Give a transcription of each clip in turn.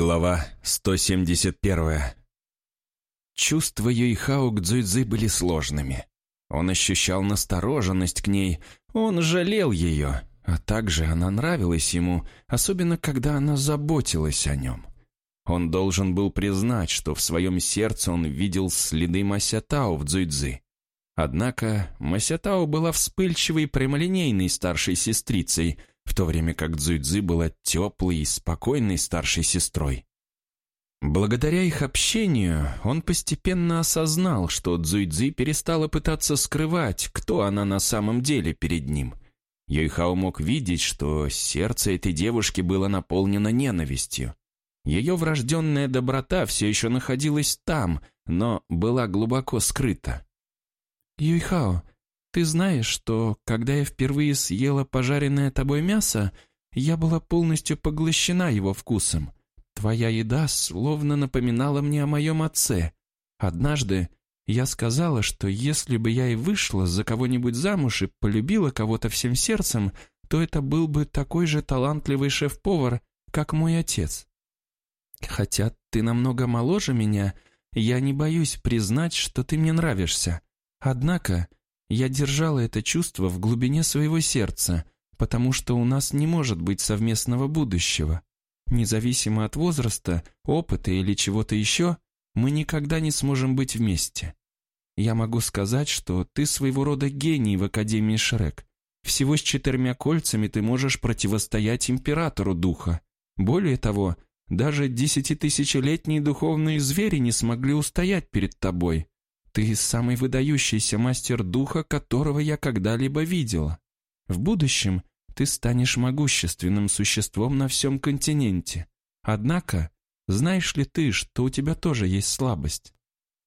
Глава 171 Чувства Юйхао к Цзуйцзы были сложными. Он ощущал настороженность к ней, он жалел ее, а также она нравилась ему, особенно когда она заботилась о нем. Он должен был признать, что в своем сердце он видел следы Масятао в Цзуйцзы. Однако Масятао была вспыльчивой прямолинейной старшей сестрицей – в то время как Цзуйцзы была теплой и спокойной старшей сестрой. Благодаря их общению он постепенно осознал, что Цзуйцзы перестала пытаться скрывать, кто она на самом деле перед ним. Юйхао мог видеть, что сердце этой девушки было наполнено ненавистью. Ее врожденная доброта все еще находилась там, но была глубоко скрыта. «Юйхао, ты знаешь, что, когда я впервые съела пожаренное тобой мясо, я была полностью поглощена его вкусом. Твоя еда словно напоминала мне о моем отце. Однажды я сказала, что если бы я и вышла за кого-нибудь замуж и полюбила кого-то всем сердцем, то это был бы такой же талантливый шеф-повар, как мой отец. Хотя ты намного моложе меня, я не боюсь признать, что ты мне нравишься. Однако я держала это чувство в глубине своего сердца, потому что у нас не может быть совместного будущего. Независимо от возраста, опыта или чего-то еще, мы никогда не сможем быть вместе. Я могу сказать, что ты своего рода гений в Академии Шрек. Всего с четырьмя кольцами ты можешь противостоять императору духа. Более того, даже десятитысячелетние духовные звери не смогли устоять перед тобой. Ты самый выдающийся мастер духа, которого я когда-либо видела. В будущем ты станешь могущественным существом на всем континенте. Однако, знаешь ли ты, что у тебя тоже есть слабость?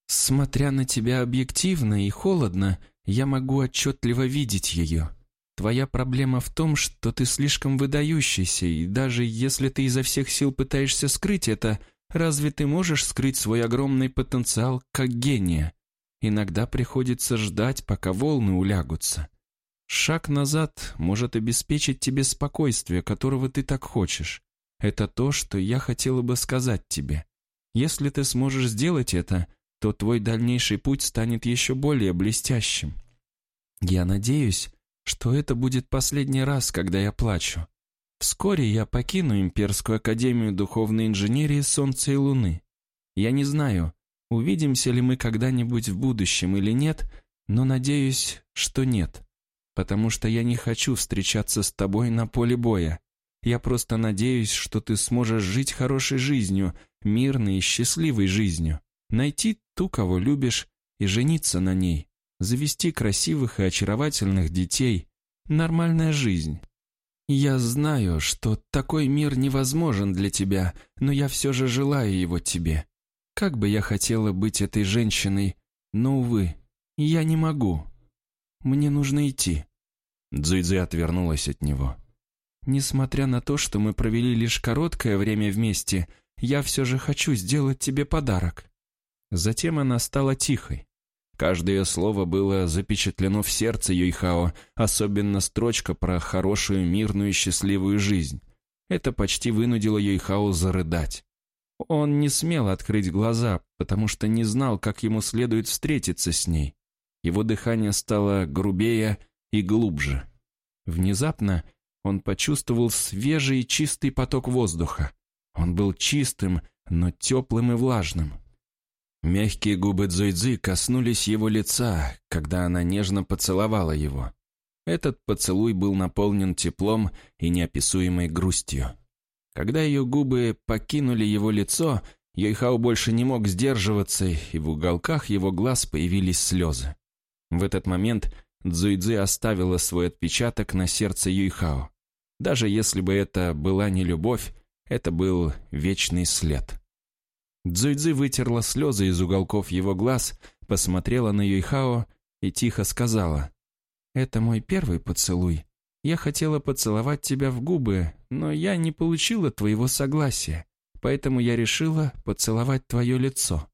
Смотря на тебя объективно и холодно, я могу отчетливо видеть ее. Твоя проблема в том, что ты слишком выдающийся, и даже если ты изо всех сил пытаешься скрыть это, разве ты можешь скрыть свой огромный потенциал как гения? Иногда приходится ждать, пока волны улягутся. Шаг назад может обеспечить тебе спокойствие, которого ты так хочешь. Это то, что я хотела бы сказать тебе. Если ты сможешь сделать это, то твой дальнейший путь станет еще более блестящим. Я надеюсь, что это будет последний раз, когда я плачу. Вскоре я покину Имперскую Академию Духовной Инженерии Солнца и Луны. Я не знаю, Увидимся ли мы когда-нибудь в будущем или нет, но надеюсь, что нет. Потому что я не хочу встречаться с тобой на поле боя. Я просто надеюсь, что ты сможешь жить хорошей жизнью, мирной и счастливой жизнью, найти ту, кого любишь, и жениться на ней, завести красивых и очаровательных детей. Нормальная жизнь. Я знаю, что такой мир невозможен для тебя, но я все же желаю его тебе. Как бы я хотела быть этой женщиной, но, увы, я не могу. Мне нужно идти». Цзуйцзы отвернулась от него. «Несмотря на то, что мы провели лишь короткое время вместе, я все же хочу сделать тебе подарок». Затем она стала тихой. Каждое слово было запечатлено в сердце Юйхао, особенно строчка про хорошую, мирную и счастливую жизнь. Это почти вынудило Юйхао зарыдать. Он не смел открыть глаза, потому что не знал, как ему следует встретиться с ней. Его дыхание стало грубее и глубже. Внезапно он почувствовал свежий и чистый поток воздуха. Он был чистым, но теплым и влажным. Мягкие губы Цзуйцзы коснулись его лица, когда она нежно поцеловала его. Этот поцелуй был наполнен теплом и неописуемой грустью. Когда ее губы покинули его лицо, Йойхао больше не мог сдерживаться, и в уголках его глаз появились слезы. В этот момент Цзуйцзы оставила свой отпечаток на сердце Юйхао. Даже если бы это была не любовь, это был вечный след. Цзуйцзы вытерла слезы из уголков его глаз, посмотрела на Юйхао и тихо сказала, «Это мой первый поцелуй. Я хотела поцеловать тебя в губы, но я не получила твоего согласия, поэтому я решила поцеловать твое лицо.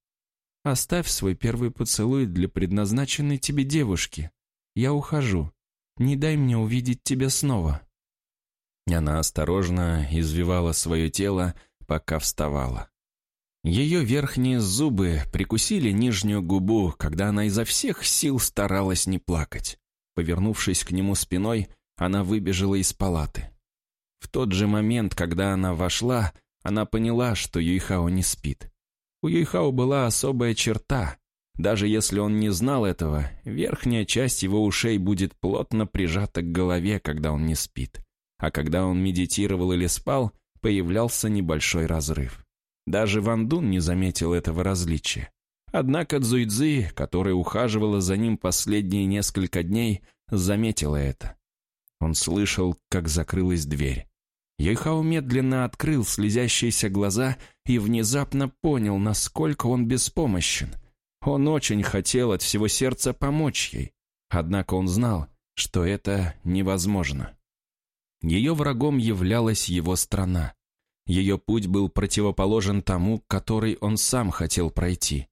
Оставь свой первый поцелуй для предназначенной тебе девушки. Я ухожу. Не дай мне увидеть тебя снова». Она осторожно извивала свое тело, пока вставала. Ее верхние зубы прикусили нижнюю губу, когда она изо всех сил старалась не плакать. Повернувшись к нему спиной, она выбежала из палаты. В тот же момент, когда она вошла, она поняла, что Юйхао не спит. У Юйхао была особая черта. Даже если он не знал этого, верхняя часть его ушей будет плотно прижата к голове, когда он не спит. А когда он медитировал или спал, появлялся небольшой разрыв. Даже Ван Дун не заметил этого различия. Однако Цзуйцзы, которая ухаживала за ним последние несколько дней, заметила это. Он слышал, как закрылась дверь. Йойхао медленно открыл слезящиеся глаза и внезапно понял, насколько он беспомощен. Он очень хотел от всего сердца помочь ей, однако он знал, что это невозможно. Ее врагом являлась его страна. Ее путь был противоположен тому, который он сам хотел пройти.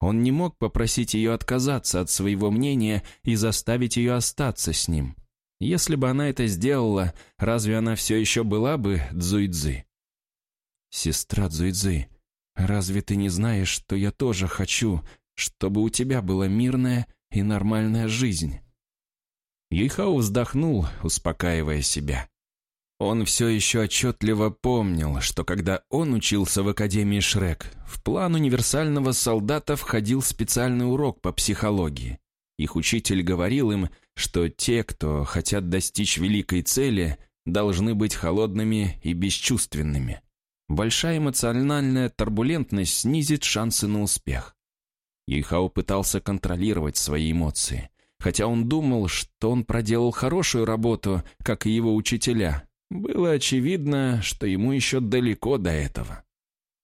Он не мог попросить ее отказаться от своего мнения и заставить ее остаться с ним. Если бы она это сделала, разве она все еще была бы Цзуйцзы? «Сестра Цзуйцзы, разве ты не знаешь, что я тоже хочу, чтобы у тебя была мирная и нормальная жизнь?» Юйхао вздохнул, успокаивая себя. Он все еще отчетливо помнил, что когда он учился в Академии Шрек, в план универсального солдата входил специальный урок по психологии. Их учитель говорил им, что те, кто хотят достичь великой цели, должны быть холодными и бесчувственными. Большая эмоциональная турбулентность снизит шансы на успех. Юйхао пытался контролировать свои эмоции, хотя он думал, что он проделал хорошую работу, как и его учителя. Было очевидно, что ему еще далеко до этого.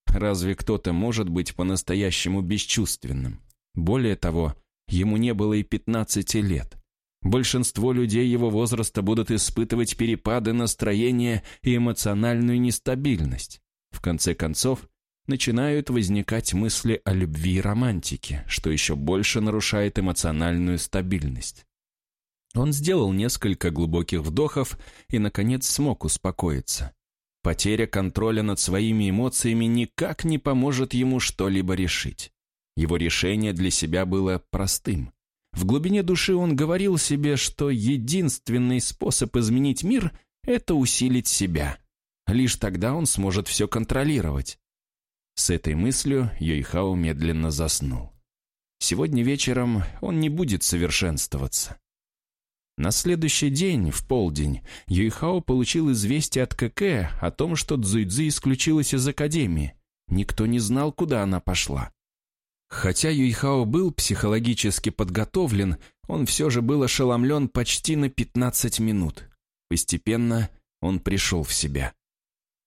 Разве кто-то может быть по-настоящему бесчувственным? Более того, ему не было и 15 лет. Большинство людей его возраста будут испытывать перепады настроения и эмоциональную нестабильность. В конце концов, начинают возникать мысли о любви и романтике, что еще больше нарушает эмоциональную стабильность. Он сделал несколько глубоких вдохов и, наконец, смог успокоиться. Потеря контроля над своими эмоциями никак не поможет ему что-либо решить. Его решение для себя было простым. В глубине души он говорил себе, что единственный способ изменить мир – это усилить себя. Лишь тогда он сможет все контролировать. С этой мыслью Йойхао медленно заснул. Сегодня вечером он не будет совершенствоваться. На следующий день, в полдень, Юйхао получил известие от КК о том, что Цзуйцзы исключилась из академии. Никто не знал, куда она пошла. Хотя Юйхао был психологически подготовлен, он все же был ошеломлен почти на 15 минут. Постепенно он пришел в себя.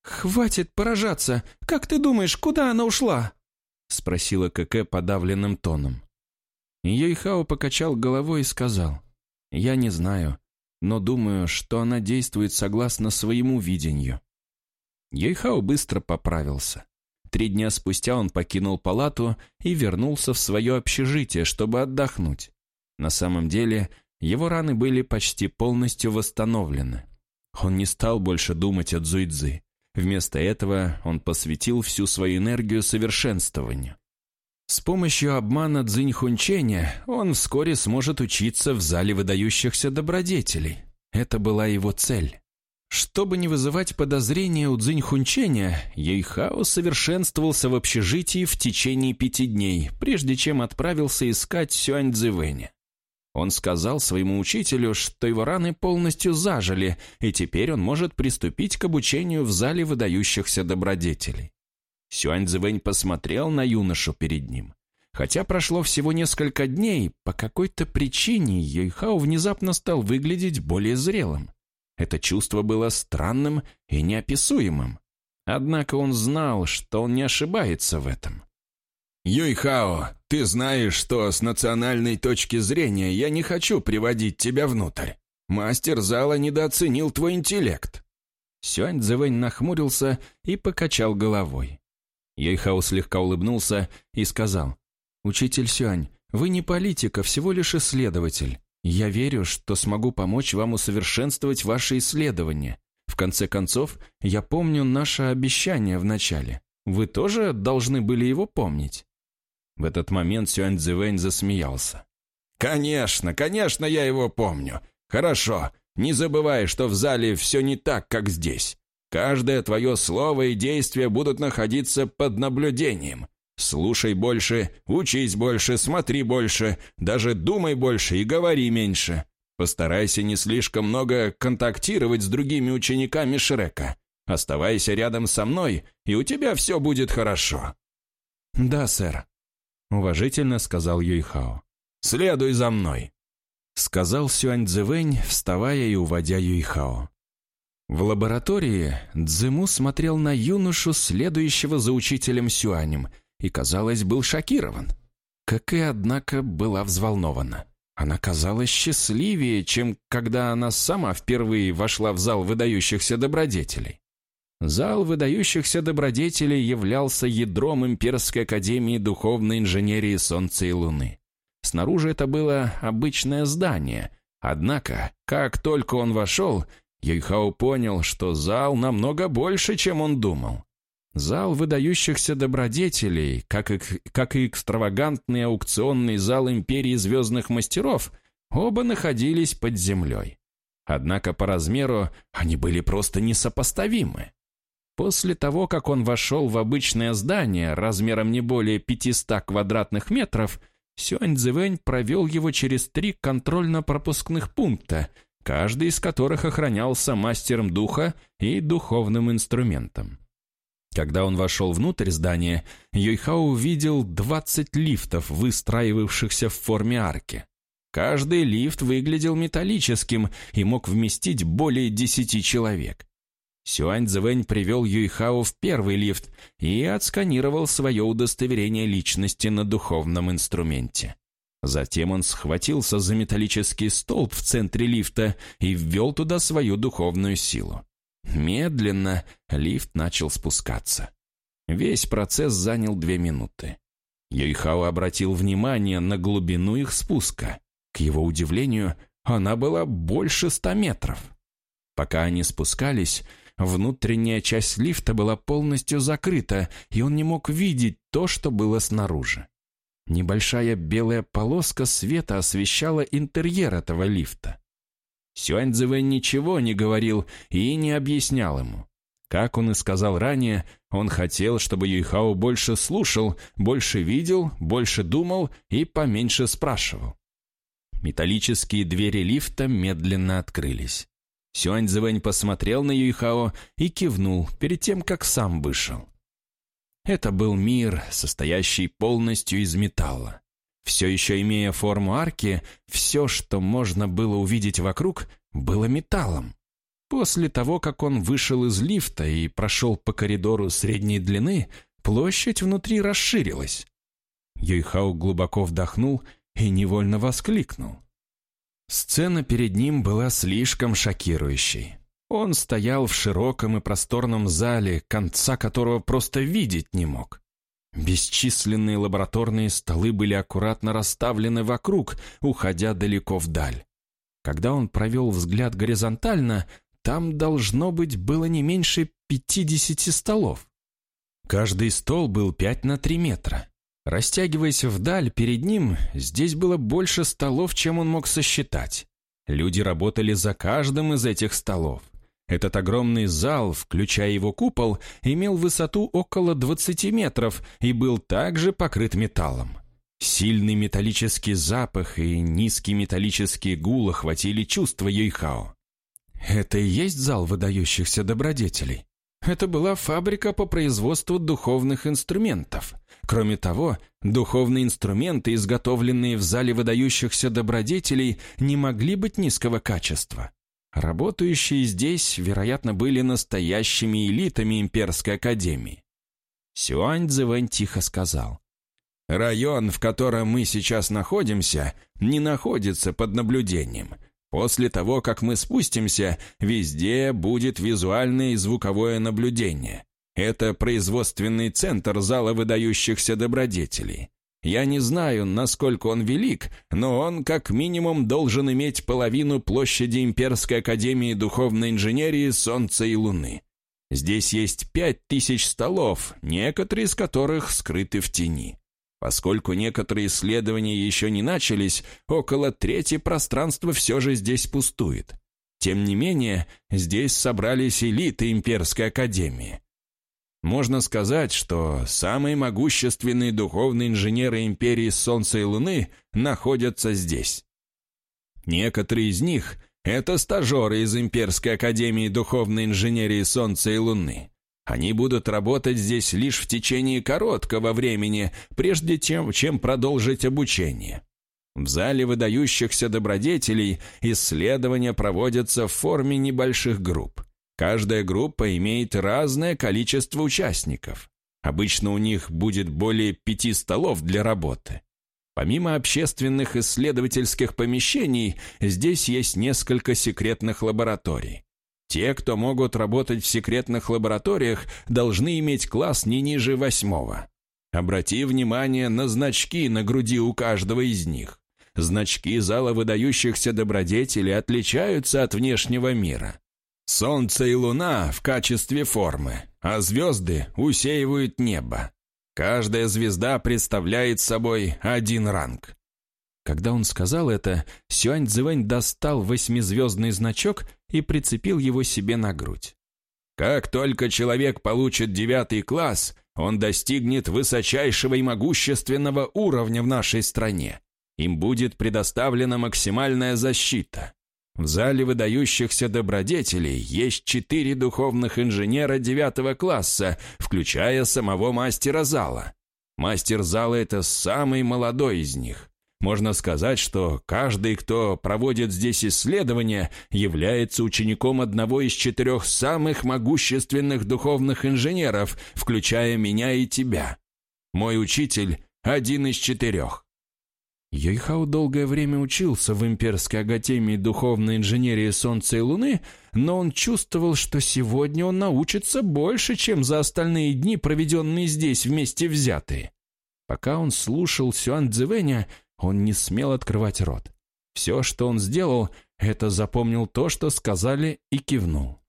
«Хватит поражаться! Как ты думаешь, куда она ушла?» Спросила КК подавленным тоном. Юйхао покачал головой и сказал, «Я не знаю, но думаю, что она действует согласно своему видению». Юйхао быстро поправился. Три дня спустя он покинул палату и вернулся в свое общежитие, чтобы отдохнуть. На самом деле, его раны были почти полностью восстановлены. Он не стал больше думать о Цзуйцзы. Вместо этого он посвятил всю свою энергию совершенствованию. С помощью обмана Цзиньхунченя он вскоре сможет учиться в зале выдающихся добродетелей. Это была его цель. Чтобы не вызывать подозрения у Цзиньхунченя, Ейхао совершенствовался в общежитии в течение пяти дней, прежде чем отправился искать Сюань Цзэвэня. Он сказал своему учителю, что его раны полностью зажили, и теперь он может приступить к обучению в зале выдающихся добродетелей. Сюань Цзэвэнь посмотрел на юношу перед ним. Хотя прошло всего несколько дней, по какой-то причине Ейхао внезапно стал выглядеть более зрелым. Это чувство было странным и неописуемым. Однако он знал, что он не ошибается в этом. «Юйхао, ты знаешь, что с национальной точки зрения я не хочу приводить тебя внутрь. Мастер зала недооценил твой интеллект». Сюань Цзэвэнь нахмурился и покачал головой. Юйхао слегка улыбнулся и сказал, «Учитель Сюань, вы не политик, а всего лишь исследователь. Я верю, что смогу помочь вам усовершенствовать ваши исследования. В конце концов, я помню наше обещание в начале. Вы тоже должны были его помнить». В этот момент Сюань Цзэвэнь засмеялся. «Конечно, конечно, я его помню. Хорошо, не забывай, что в зале все не так, как здесь. Каждое твое слово и действие будут находиться под наблюдением. Слушай больше, учись больше, смотри больше, даже думай больше и говори меньше. Постарайся не слишком много контактировать с другими учениками Шрека. Оставайся рядом со мной, и у тебя все будет хорошо». «Да, сэр», — уважительно сказал Юйхао. «Следуй за мной», — сказал Сюань Цзэвэнь, вставая и уводя Юйхао. В лаборатории Цзэму смотрел на юношу, следующего за учителем Сюанем, и, казалось, был шокирован. Как и, однако, была взволнована. Она казалась счастливее, чем когда она сама впервые вошла в зал выдающихся добродетелей. Зал выдающихся добродетелей являлся ядром Имперской Академии Духовной Инженерии Солнца и Луны. Снаружи это было обычное здание, однако, как только он вошел, Юйхао понял, что зал намного больше, чем он думал. Зал выдающихся добродетелей, как и, как и экстравагантный аукционный зал Империи Звездных Мастеров, оба находились под землей. Однако по размеру они были просто несопоставимы. После того, как он вошел в обычное здание размером не более 500 квадратных метров, Сюань Цзэвэнь провел его через три контрольно-пропускных пункта, каждый из которых охранялся мастером духа и духовным инструментом. Когда он вошел внутрь здания, Юйхао увидел 20 лифтов, выстраивавшихся в форме арки. Каждый лифт выглядел металлическим и мог вместить более 10 человек. Сюань Цзэвэнь привел Юйхао в первый лифт и отсканировал свое удостоверение личности на духовном инструменте. Затем он схватился за металлический столб в центре лифта и ввел туда свою духовную силу. Медленно лифт начал спускаться. Весь процесс занял две минуты. Юйхао обратил внимание на глубину их спуска. К его удивлению, она была больше ста метров. Пока они спускались, внутренняя часть лифта была полностью закрыта, и он не мог видеть то, что было снаружи. Небольшая белая полоска света освещала интерьер этого лифта. Сюаньцзэвэ ничего не говорил и не объяснял ему. Как он и сказал ранее, он хотел, чтобы Юйхао больше слушал, больше видел, больше думал и поменьше спрашивал. Металлические двери лифта медленно открылись. Сюаньцзэвэнь посмотрел на Юйхао и кивнул перед тем, как сам вышел. Это был мир, состоящий полностью из металла. Все еще имея форму арки, все, что можно было увидеть вокруг, было металлом. После того, как он вышел из лифта и прошел по коридору средней длины, площадь внутри расширилась. Юйхао глубоко вдохнул и невольно воскликнул. Сцена перед ним была слишком шокирующей. Он стоял в широком и просторном зале, конца которого просто видеть не мог. Бесчисленные лабораторные столы были аккуратно расставлены вокруг, уходя далеко вдаль. Когда он провел взгляд горизонтально, там, должно быть, было не меньше 50 столов. Каждый стол был 5 на 3 метра. Растягиваясь вдаль перед ним, здесь было больше столов, чем он мог сосчитать. Люди работали за каждым из этих столов. Этот огромный зал, включая его купол, имел высоту около 20 метров и был также покрыт металлом. Сильный металлический запах и низкий металлический гул охватили чувства Юйхао. Это и есть зал выдающихся добродетелей. Это была фабрика по производству духовных инструментов. Кроме того, духовные инструменты, изготовленные в зале выдающихся добродетелей, не могли быть низкого качества. Работающие здесь, вероятно, были настоящими элитами имперской академии. Сюань Цзэвэнь тихо сказал. «Район, в котором мы сейчас находимся, не находится под наблюдением. После того, как мы спустимся, везде будет визуальное и звуковое наблюдение. Это производственный центр зала выдающихся добродетелей. Я не знаю, насколько он велик, но он как минимум должен иметь половину площади Имперской Академии Духовной Инженерии Солнца и Луны. Здесь есть пять тысяч столов, некоторые из которых скрыты в тени. Поскольку некоторые исследования еще не начались, около трети пространства все же здесь пустует. Тем не менее, здесь собрались элиты Имперской Академии. Можно сказать, что самые могущественные духовные инженеры Империи Солнца и Луны находятся здесь. Некоторые из них – это стажеры из Имперской Академии Духовной Инженерии Солнца и Луны. Они будут работать здесь лишь в течение короткого времени, прежде чем, чем продолжить обучение. В зале выдающихся добродетелей исследования проводятся в форме небольших групп. Каждая группа имеет разное количество участников. Обычно у них будет более пяти столов для работы. Помимо общественных исследовательских помещений, здесь есть несколько секретных лабораторий. Те, кто могут работать в секретных лабораториях, должны иметь класс не ниже восьмого. Обрати внимание на значки на груди у каждого из них. Значки зала выдающихся добродетелей отличаются от внешнего мира. Солнце и луна в качестве формы, а звезды усеивают небо. Каждая звезда представляет собой один ранг. Когда он сказал это, Сюань Цзэвэнь достал восьмизвездный значок и прицепил его себе на грудь. Как только человек получит девятый класс, он достигнет высочайшего и могущественного уровня в нашей стране. Им будет предоставлена максимальная защита. В зале выдающихся добродетелей есть четыре духовных инженера девятого класса, включая самого мастера зала. Мастер зала – это самый молодой из них. Можно сказать, что каждый, кто проводит здесь исследования, является учеником одного из четырех самых могущественных духовных инженеров, включая меня и тебя. Мой учитель – один из четырех. Йойхао долгое время учился в Имперской Академии Духовной Инженерии Солнца и Луны, но он чувствовал, что сегодня он научится больше, чем за остальные дни, проведенные здесь вместе взятые. Пока он слушал Сюан Цзэвэня, он не смел открывать рот. Все, что он сделал, это запомнил то, что сказали, и кивнул.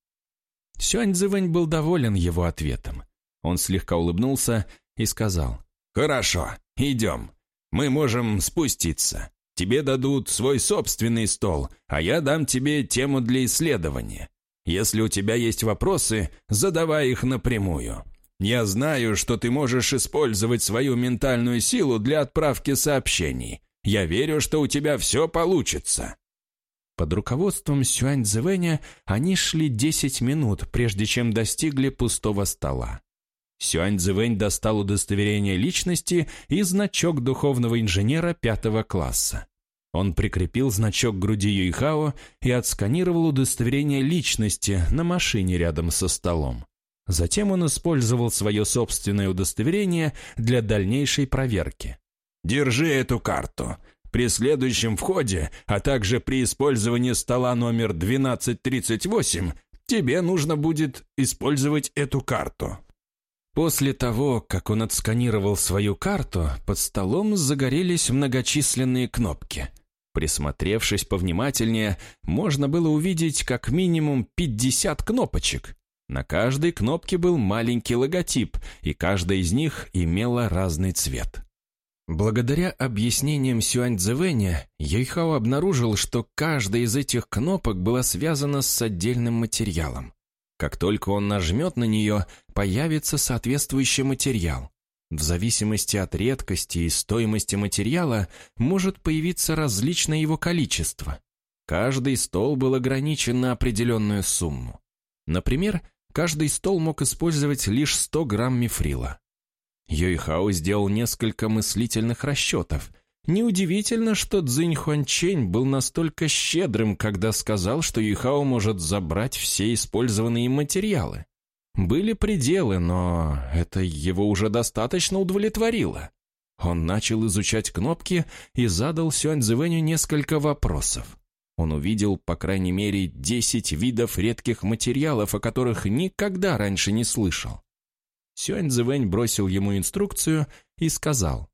Сюань Цзэвэнь был доволен его ответом. Он слегка улыбнулся и сказал, «Хорошо, идем. Мы можем спуститься. Тебе дадут свой собственный стол, а я дам тебе тему для исследования. Если у тебя есть вопросы, задавай их напрямую. Я знаю, что ты можешь использовать свою ментальную силу для отправки сообщений. Я верю, что у тебя все получится». Под руководством Сюань Цзэвэня они шли 10 минут, прежде чем достигли пустого стола. Сюань Цзэвэнь достал удостоверение личности и значок духовного инженера пятого класса. Он прикрепил значок к груди Юйхао и отсканировал удостоверение личности на машине рядом со столом. Затем он использовал свое собственное удостоверение для дальнейшей проверки. «Держи эту карту. При следующем входе, а также при использовании стола номер 1238, тебе нужно будет использовать эту карту. После того, как он отсканировал свою карту, под столом загорелись многочисленные кнопки. Присмотревшись повнимательнее, можно было увидеть как минимум 50 кнопочек. На каждой кнопке был маленький логотип, и каждая из них имела разный цвет. Благодаря объяснениям Сюань Цзэвэня, Юйхао обнаружил, что каждая из этих кнопок была связана с отдельным материалом. Как только он нажмет на нее, появится соответствующий материал. В зависимости от редкости и стоимости материала может появиться различное его количество. Каждый стол был ограничен на определенную сумму. Например, каждый стол мог использовать лишь 100 грамм мифрила. Йойхао сделал несколько мыслительных расчетов – Неудивительно, что Цзинь Хуанчень был настолько щедрым, когда сказал, что Юхао может забрать все использованные материалы. Были пределы, но это его уже достаточно удовлетворило. Он начал изучать кнопки и задал Сюань Цзэвэню несколько вопросов. Он увидел, по крайней мере, 10 видов редких материалов, о которых никогда раньше не слышал. Сюань Цзэвэнь бросил ему инструкцию и сказал,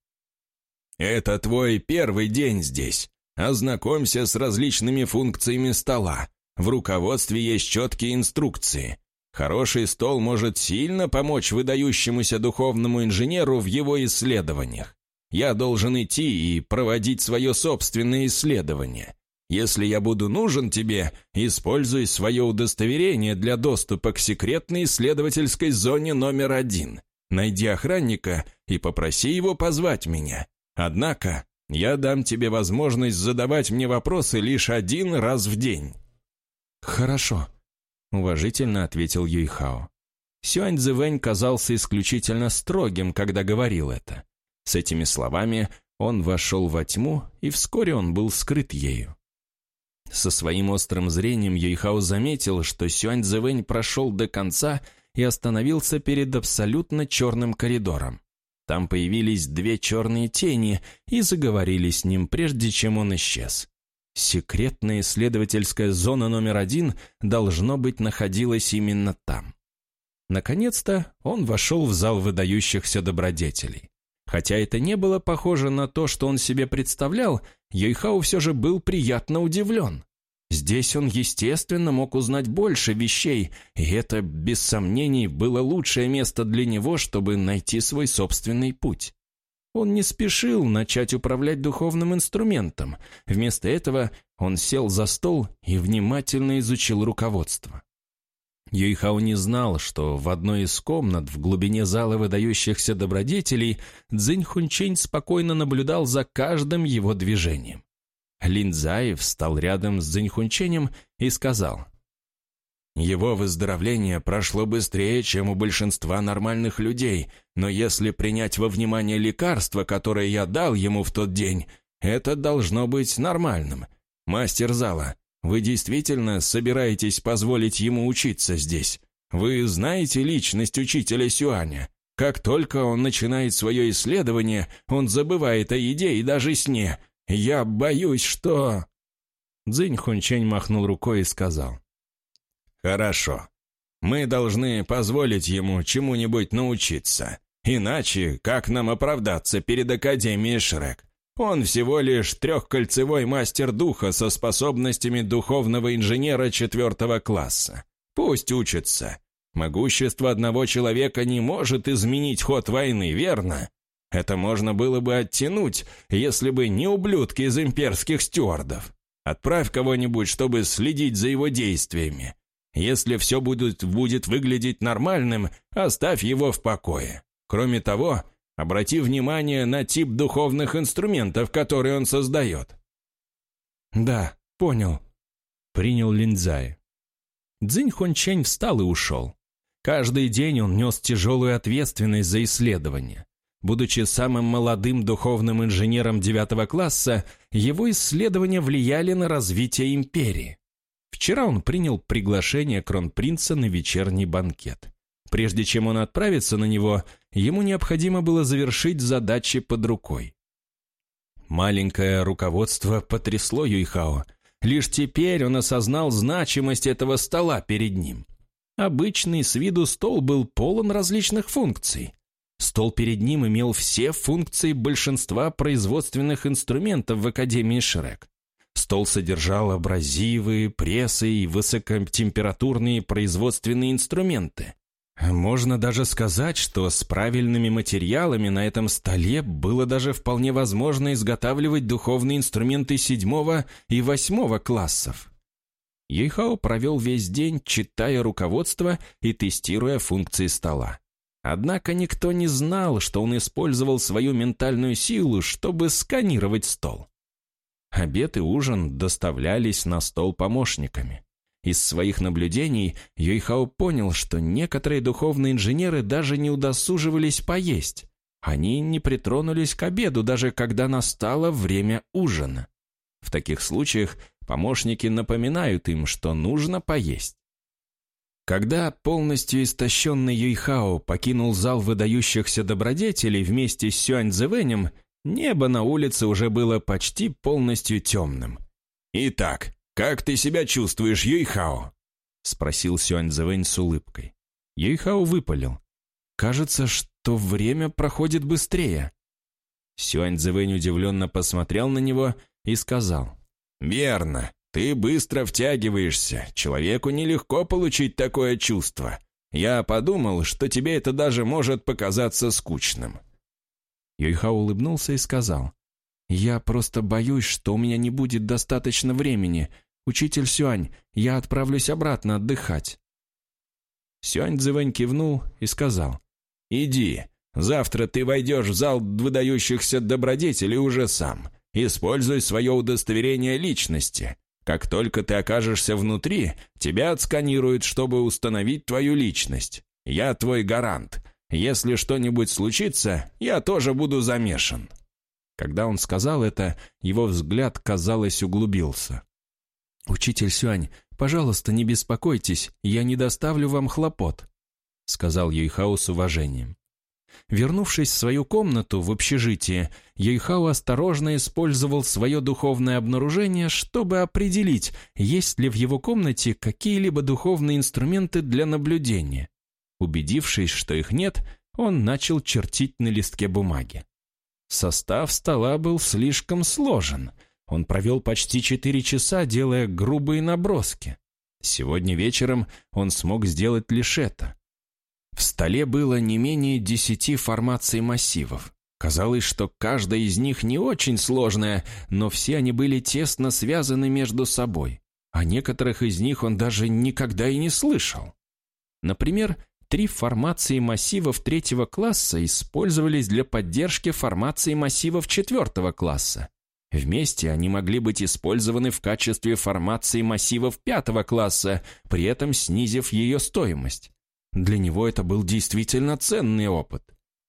Это твой первый день здесь. Ознакомься с различными функциями стола. В руководстве есть четкие инструкции. Хороший стол может сильно помочь выдающемуся духовному инженеру в его исследованиях. Я должен идти и проводить свое собственное исследование. Если я буду нужен тебе, используй свое удостоверение для доступа к секретной исследовательской зоне номер один. Найди охранника и попроси его позвать меня. Однако я дам тебе возможность задавать мне вопросы лишь один раз в день». «Хорошо», — уважительно ответил Юйхао. Сюань Цзэвэнь казался исключительно строгим, когда говорил это. С этими словами он вошел во тьму, и вскоре он был скрыт ею. Со своим острым зрением Юйхао заметил, что Сюань Цзэвэнь прошел до конца и остановился перед абсолютно черным коридором. Там появились две черные тени и заговорили с ним, прежде чем он исчез. Секретная исследовательская зона номер один, должно быть, находилась именно там. Наконец-то он вошел в зал выдающихся добродетелей. Хотя это не было похоже на то, что он себе представлял, Йойхау все же был приятно удивлен. Здесь он, естественно, мог узнать больше вещей, и это, без сомнений, было лучшее место для него, чтобы найти свой собственный путь. Он не спешил начать управлять духовным инструментом. Вместо этого он сел за стол и внимательно изучил руководство. Юйхау не знал, что в одной из комнат в глубине зала выдающихся добродетелей Цзинь Хунчень спокойно наблюдал за каждым его движением. Линдзаев встал рядом с Цзиньхунченем и сказал, «Его выздоровление прошло быстрее, чем у большинства нормальных людей, но если принять во внимание лекарство, которое я дал ему в тот день, это должно быть нормальным. Мастер зала, вы действительно собираетесь позволить ему учиться здесь? Вы знаете личность учителя Сюаня?» Как только он начинает свое исследование, он забывает о еде и даже сне, «Я боюсь, что...» Цзинь Хунчень махнул рукой и сказал. «Хорошо. Мы должны позволить ему чему-нибудь научиться. Иначе как нам оправдаться перед Академией Шрек? Он всего лишь трехкольцевой мастер духа со способностями духовного инженера четвертого класса. Пусть учится. Могущество одного человека не может изменить ход войны, верно? Это можно было бы оттянуть, если бы не ублюдки из имперских стюардов. Отправь кого-нибудь, чтобы следить за его действиями. Если все будет, будет выглядеть нормальным, оставь его в покое. Кроме того, обрати внимание на тип духовных инструментов, которые он создает. «Да, понял», — принял Линдзай. Цзинь Хончень встал и ушел. Каждый день он нес тяжелую ответственность за исследование. Будучи самым молодым духовным инженером девятого класса, его исследования влияли на развитие империи. Вчера он принял приглашение кронпринца на вечерний банкет. Прежде чем он отправится на него, ему необходимо было завершить задачи под рукой. Маленькое руководство потрясло Юйхао. Лишь теперь он осознал значимость этого стола перед ним. Обычный с виду стол был полон различных функций. Стол перед ним имел все функции большинства производственных инструментов в Академии Шрек. Стол содержал абразивы, прессы и высокотемпературные производственные инструменты. Можно даже сказать, что с правильными материалами на этом столе было даже вполне возможно изготавливать духовные инструменты седьмого и восьмого классов. Ейхао провел весь день, читая руководство и тестируя функции стола. Однако никто не знал, что он использовал свою ментальную силу, чтобы сканировать стол. Обед и ужин доставлялись на стол помощниками. Из своих наблюдений Юйхао понял, что некоторые духовные инженеры даже не удосуживались поесть. Они не притронулись к обеду, даже когда настало время ужина. В таких случаях помощники напоминают им, что нужно поесть. Когда полностью истощенный Юйхао покинул зал выдающихся добродетелей вместе с Сюань Цзэвэнем, небо на улице уже было почти полностью темным. «Итак, как ты себя чувствуешь, Юйхао?» — спросил Сюань Цзэвэнь с улыбкой. Юйхао выпалил. «Кажется, что время проходит быстрее». Сюань Цзэвэнь удивленно посмотрел на него и сказал. «Верно. Ты быстро втягиваешься. Человеку нелегко получить такое чувство. Я подумал, что тебе это даже может показаться скучным». Юйхао улыбнулся и сказал. «Я просто боюсь, что у меня не будет достаточно времени. Учитель Сюань, я отправлюсь обратно отдыхать». Сюань Цзэвэнь кивнул и сказал. «Иди, завтра ты войдешь в зал выдающихся добродетелей уже сам. Используй свое удостоверение личности. Как только ты окажешься внутри, тебя отсканируют, чтобы установить твою личность. Я твой гарант. Если что-нибудь случится, я тоже буду замешан». Когда он сказал это, его взгляд, казалось, углубился. «Учитель Сюань, пожалуйста, не беспокойтесь, я не доставлю вам хлопот», сказал Юйхао с уважением. Вернувшись в свою комнату в общежитие, Юйхао осторожно использовал свое духовное обнаружение, чтобы определить, есть ли в его комнате какие-либо духовные инструменты для наблюдения. Убедившись, что их нет, он начал чертить на листке бумаги. Состав стола был слишком сложен. Он провел почти четыре часа, делая грубые наброски. Сегодня вечером он смог сделать лишь это. В столе было не менее десяти формаций массивов. Казалось, что каждая из них не очень сложная, но все они были тесно связаны между собой. О некоторых из них он даже никогда и не слышал. Например, три формации массивов третьего класса использовались для поддержки формации массивов четвертого класса. Вместе они могли быть использованы в качестве формации массивов пятого класса, при этом снизив ее стоимость. Для него это был действительно ценный опыт.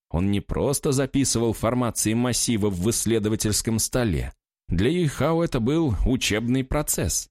Он не просто записывал формации массивов в исследовательском столе. Для Юйхао это был учебный процесс.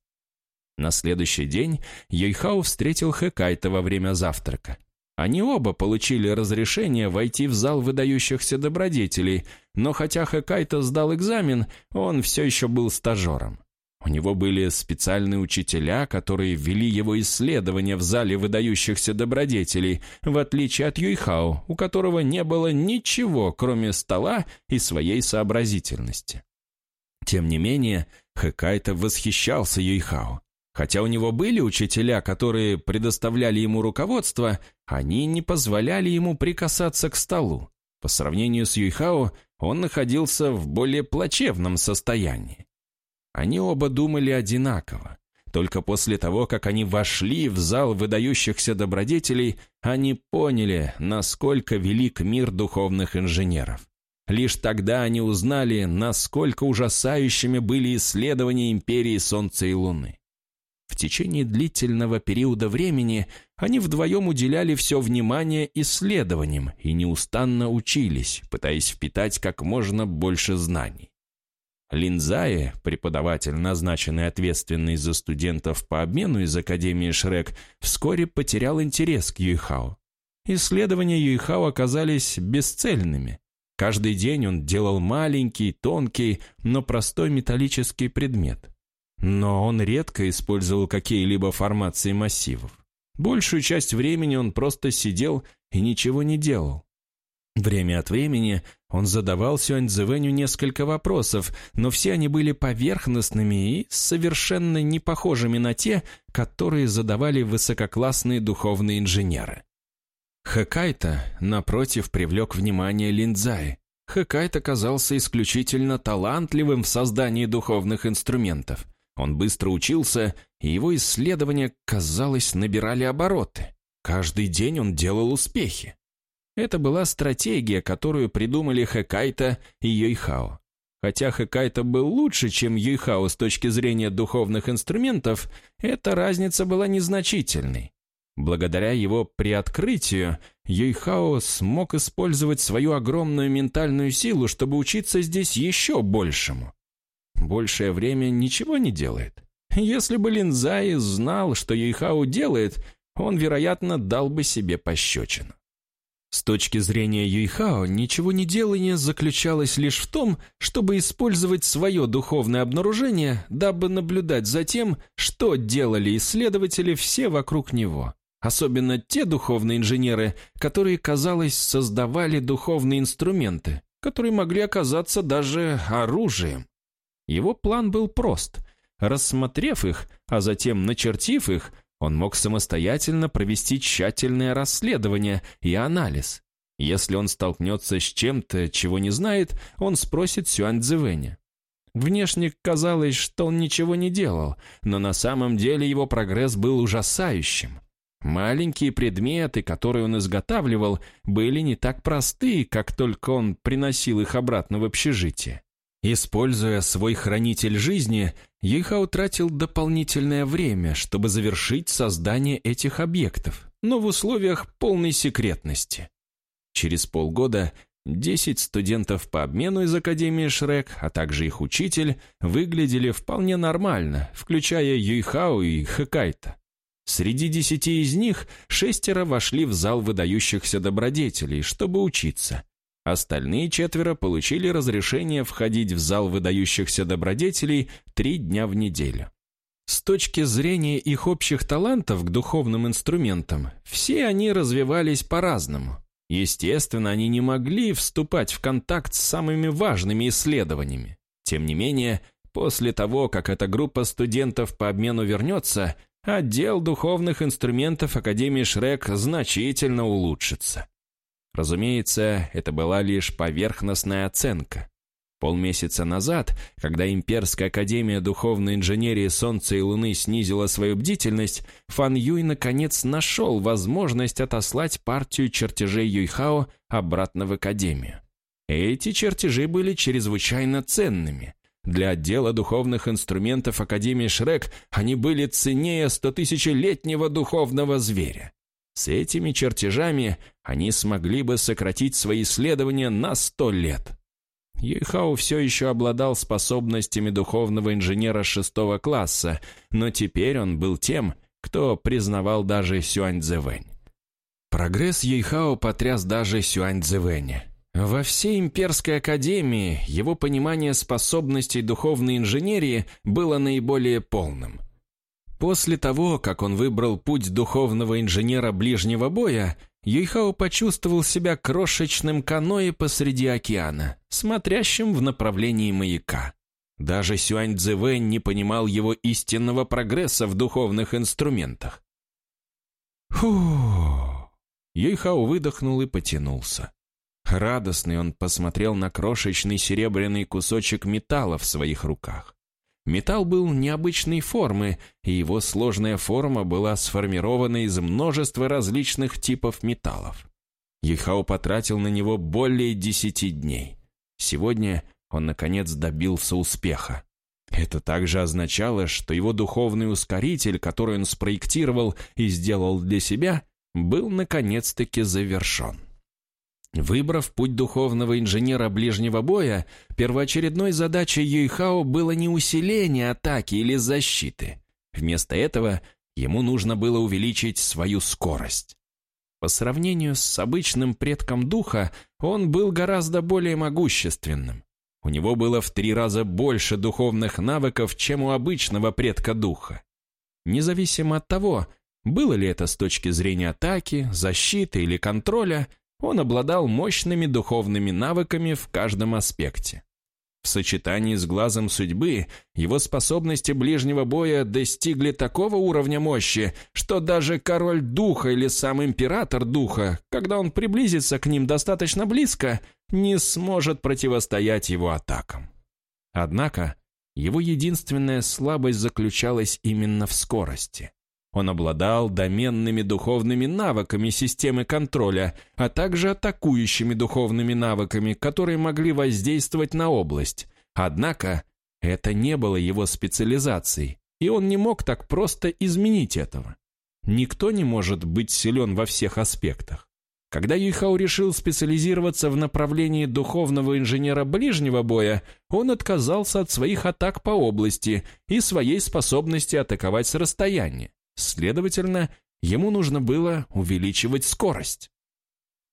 На следующий день Юйхао встретил Хэкайта во время завтрака. Они оба получили разрешение войти в зал выдающихся добродетелей, но хотя Хэкайто сдал экзамен, он все еще был стажером. У него были специальные учителя, которые вели его исследования в зале выдающихся добродетелей, в отличие от Юйхао, у которого не было ничего, кроме стола и своей сообразительности. Тем не менее, Хэкайто восхищался Юйхао. Хотя у него были учителя, которые предоставляли ему руководство, они не позволяли ему прикасаться к столу. По сравнению с Юйхао, он находился в более плачевном состоянии. Они оба думали одинаково. Только после того, как они вошли в зал выдающихся добродетелей, они поняли, насколько велик мир духовных инженеров. Лишь тогда они узнали, насколько ужасающими были исследования империи Солнца и Луны. В течение длительного периода времени они вдвоем уделяли все внимание исследованиям и неустанно учились, пытаясь впитать как можно больше знаний. Линзае, преподаватель, назначенный ответственный за студентов по обмену из Академии Шрек, вскоре потерял интерес к Юйхао. Исследования Юйхао оказались бесцельными. Каждый день он делал маленький, тонкий, но простой металлический предмет. Но он редко использовал какие-либо формации массивов. Большую часть времени он просто сидел и ничего не делал. Время от времени он задавал Сюаньцзэвэню несколько вопросов, но все они были поверхностными и совершенно не похожими на те, которые задавали высококлассные духовные инженеры. Хэкайта, напротив, привлек внимание Линдзай. Хэкайт оказался исключительно талантливым в создании духовных инструментов – он быстро учился, и его исследования, казалось, набирали обороты. Каждый день он делал успехи. Это была стратегия, которую придумали Хэкайта и Юйхао. Хотя Хэкайта был лучше, чем Юйхао с точки зрения духовных инструментов, эта разница была незначительной. Благодаря его приоткрытию Юйхао смог использовать свою огромную ментальную силу, чтобы учиться здесь еще большему. Большее время ничего не делает. Если бы Линзай знал, что Юйхао делает, он, вероятно, дал бы себе пощечину. С точки зрения Юйхао, ничего не делание заключалось лишь в том, чтобы использовать свое духовное обнаружение, дабы наблюдать за тем, что делали исследователи все вокруг него. Особенно те духовные инженеры, которые, казалось, создавали духовные инструменты, которые могли оказаться даже оружием. Его план был прост. Рассмотрев их, а затем начертив их, он мог самостоятельно провести тщательное расследование и анализ. Если он столкнется с чем-то, чего не знает, он спросит Сюань Цзэвэня. Внешне казалось, что он ничего не делал, но на самом деле его прогресс был ужасающим. Маленькие предметы, которые он изготавливал, были не так просты, как только он приносил их обратно в общежитие. Используя свой хранитель жизни, Юйха утратил дополнительное время, чтобы завершить создание этих объектов, но в условиях полной секретности. Через полгода 10 студентов по обмену из Академии Шрек, а также их учитель, выглядели вполне нормально, включая Юйхао и Хэкайта. Среди десяти из них шестеро вошли в зал выдающихся добродетелей, чтобы учиться. Остальные четверо получили разрешение входить в зал выдающихся добродетелей три дня в неделю. С точки зрения их общих талантов к духовным инструментам, все они развивались по-разному. Естественно, они не могли вступать в контакт с самыми важными исследованиями. Тем не менее, после того, как эта группа студентов по обмену вернется, отдел духовных инструментов Академии Шрек значительно улучшится. Разумеется, это была лишь поверхностная оценка. Полмесяца назад, когда Имперская Академия Духовной Инженерии Солнца и Луны снизила свою бдительность, Фан Юй наконец нашел возможность отослать партию чертежей Юйхао обратно в Академию. Эти чертежи были чрезвычайно ценными. Для отдела духовных инструментов Академии Шрек они были ценнее стотысячелетнего духовного зверя. С этими чертежами они смогли бы сократить свои исследования на сто лет. Юйхао все еще обладал способностями духовного инженера шестого класса, но теперь он был тем, кто признавал даже Сюань Цзэвэнь. Прогресс Юйхао потряс даже Сюань Цзэвэня. Во всей имперской академии его понимание способностей духовной инженерии было наиболее полным. После того, как он выбрал путь духовного инженера ближнего боя, Юйхао почувствовал себя крошечным каноэ посреди океана, смотрящим в направлении маяка. Даже Сюань Цзэвэнь не понимал его истинного прогресса в духовных инструментах. Фу! Юйхао выдохнул и потянулся. Радостный он посмотрел на крошечный серебряный кусочек металла в своих руках. Металл был необычной формы, и его сложная форма была сформирована из множества различных типов металлов. Ехао потратил на него более десяти дней. Сегодня он, наконец, добился успеха. Это также означало, что его духовный ускоритель, который он спроектировал и сделал для себя, был наконец-таки завершен. Выбрав путь духовного инженера ближнего боя, первоочередной задачей Юйхао было не усиление атаки или защиты. Вместо этого ему нужно было увеличить свою скорость. По сравнению с обычным предком духа, он был гораздо более могущественным. У него было в три раза больше духовных навыков, чем у обычного предка духа. Независимо от того, было ли это с точки зрения атаки, защиты или контроля, он обладал мощными духовными навыками в каждом аспекте. В сочетании с глазом судьбы его способности ближнего боя достигли такого уровня мощи, что даже король духа или сам император духа, когда он приблизится к ним достаточно близко, не сможет противостоять его атакам. Однако его единственная слабость заключалась именно в скорости. Он обладал доменными духовными навыками системы контроля, а также атакующими духовными навыками, которые могли воздействовать на область. Однако это не было его специализацией, и он не мог так просто изменить этого. Никто не может быть силен во всех аспектах. Когда Юйхао решил специализироваться в направлении духовного инженера ближнего боя, он отказался от своих атак по области и своей способности атаковать с расстояния. Следовательно, ему нужно было увеличивать скорость.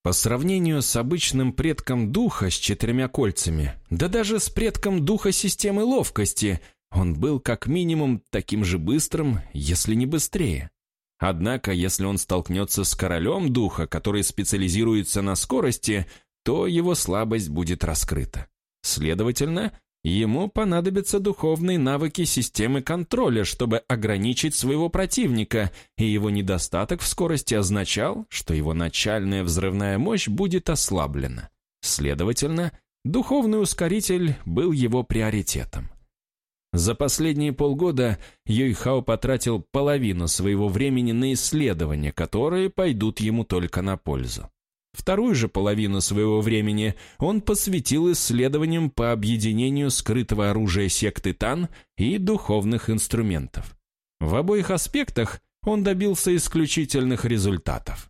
По сравнению с обычным предком духа с четырьмя кольцами, да даже с предком духа системы ловкости, он был как минимум таким же быстрым, если не быстрее. Однако, если он столкнется с королем духа, который специализируется на скорости, то его слабость будет раскрыта. Следовательно, ему понадобятся духовные навыки системы контроля, чтобы ограничить своего противника, и его недостаток в скорости означал, что его начальная взрывная мощь будет ослаблена. Следовательно, духовный ускоритель был его приоритетом. За последние полгода Юйхао потратил половину своего времени на исследования, которые пойдут ему только на пользу. Вторую же половину своего времени он посвятил исследованиям по объединению скрытого оружия секты Тан и духовных инструментов. В обоих аспектах он добился исключительных результатов.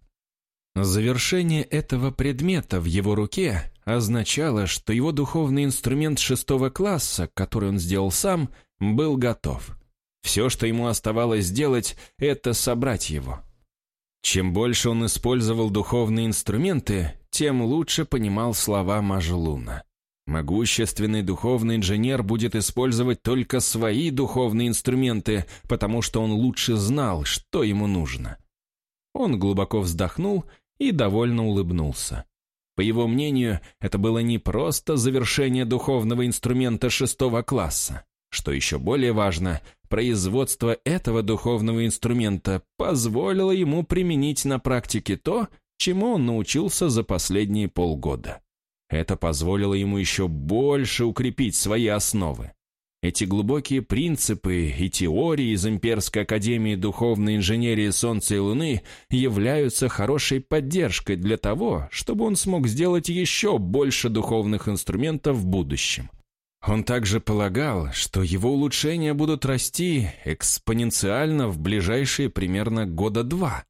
Завершение этого предмета в его руке означало, что его духовный инструмент шестого класса, который он сделал сам, был готов. Все, что ему оставалось сделать, это собрать его. Чем больше он использовал духовные инструменты, тем лучше понимал слова Мажлуна. Могущественный духовный инженер будет использовать только свои духовные инструменты, потому что он лучше знал, что ему нужно. Он глубоко вздохнул и довольно улыбнулся. По его мнению, это было не просто завершение духовного инструмента шестого класса. Что еще более важно, производство этого духовного инструмента позволило ему применить на практике то, чему он научился за последние полгода. Это позволило ему еще больше укрепить свои основы. Эти глубокие принципы и теории из Имперской Академии Духовной Инженерии Солнца и Луны являются хорошей поддержкой для того, чтобы он смог сделать еще больше духовных инструментов в будущем. Он также полагал, что его улучшения будут расти экспоненциально в ближайшие примерно года два.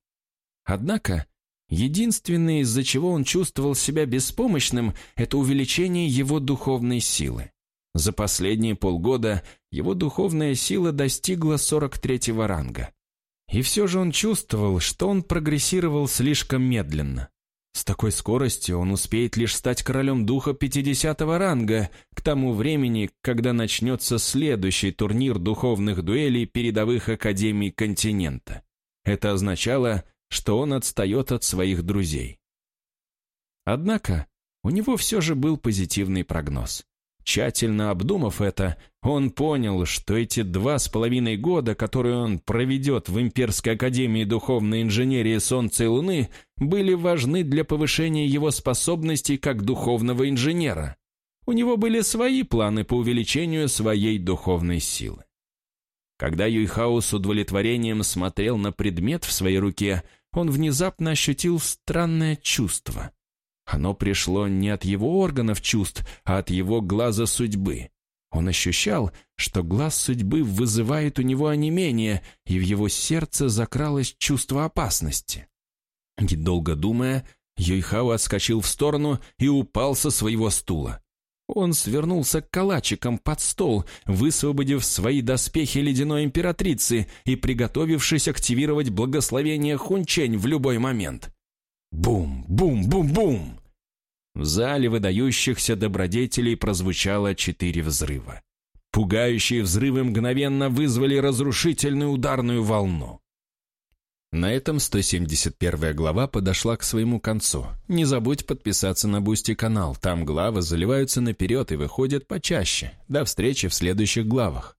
Однако, единственное, из-за чего он чувствовал себя беспомощным, это увеличение его духовной силы. За последние полгода его духовная сила достигла 43-го ранга. И все же он чувствовал, что он прогрессировал слишком медленно. С такой скоростью он успеет лишь стать королем духа 50-го ранга к тому времени, когда начнется следующий турнир духовных дуэлей передовых академий континента. Это означало, что он отстает от своих друзей. Однако у него все же был позитивный прогноз. Тщательно обдумав это, он понял, что эти два с половиной года, которые он проведет в Имперской Академии Духовной Инженерии Солнца и Луны, были важны для повышения его способностей как духовного инженера. У него были свои планы по увеличению своей духовной силы. Когда Юйхао с удовлетворением смотрел на предмет в своей руке, он внезапно ощутил странное чувство. Оно пришло не от его органов чувств, а от его глаза судьбы. Он ощущал, что глаз судьбы вызывает у него онемение, и в его сердце закралось чувство опасности. Недолго думая, Юйхао отскочил в сторону и упал со своего стула. Он свернулся калачиком под стол, высвободив свои доспехи ледяной императрицы и приготовившись активировать благословение Хунчень в любой момент. Бум, бум, бум, бум! В зале выдающихся добродетелей прозвучало четыре взрыва. Пугающие взрывы мгновенно вызвали разрушительную ударную волну. На этом 171 глава подошла к своему концу. Не забудь подписаться на Бусти канал, там главы заливаются наперед и выходят почаще. До встречи в следующих главах.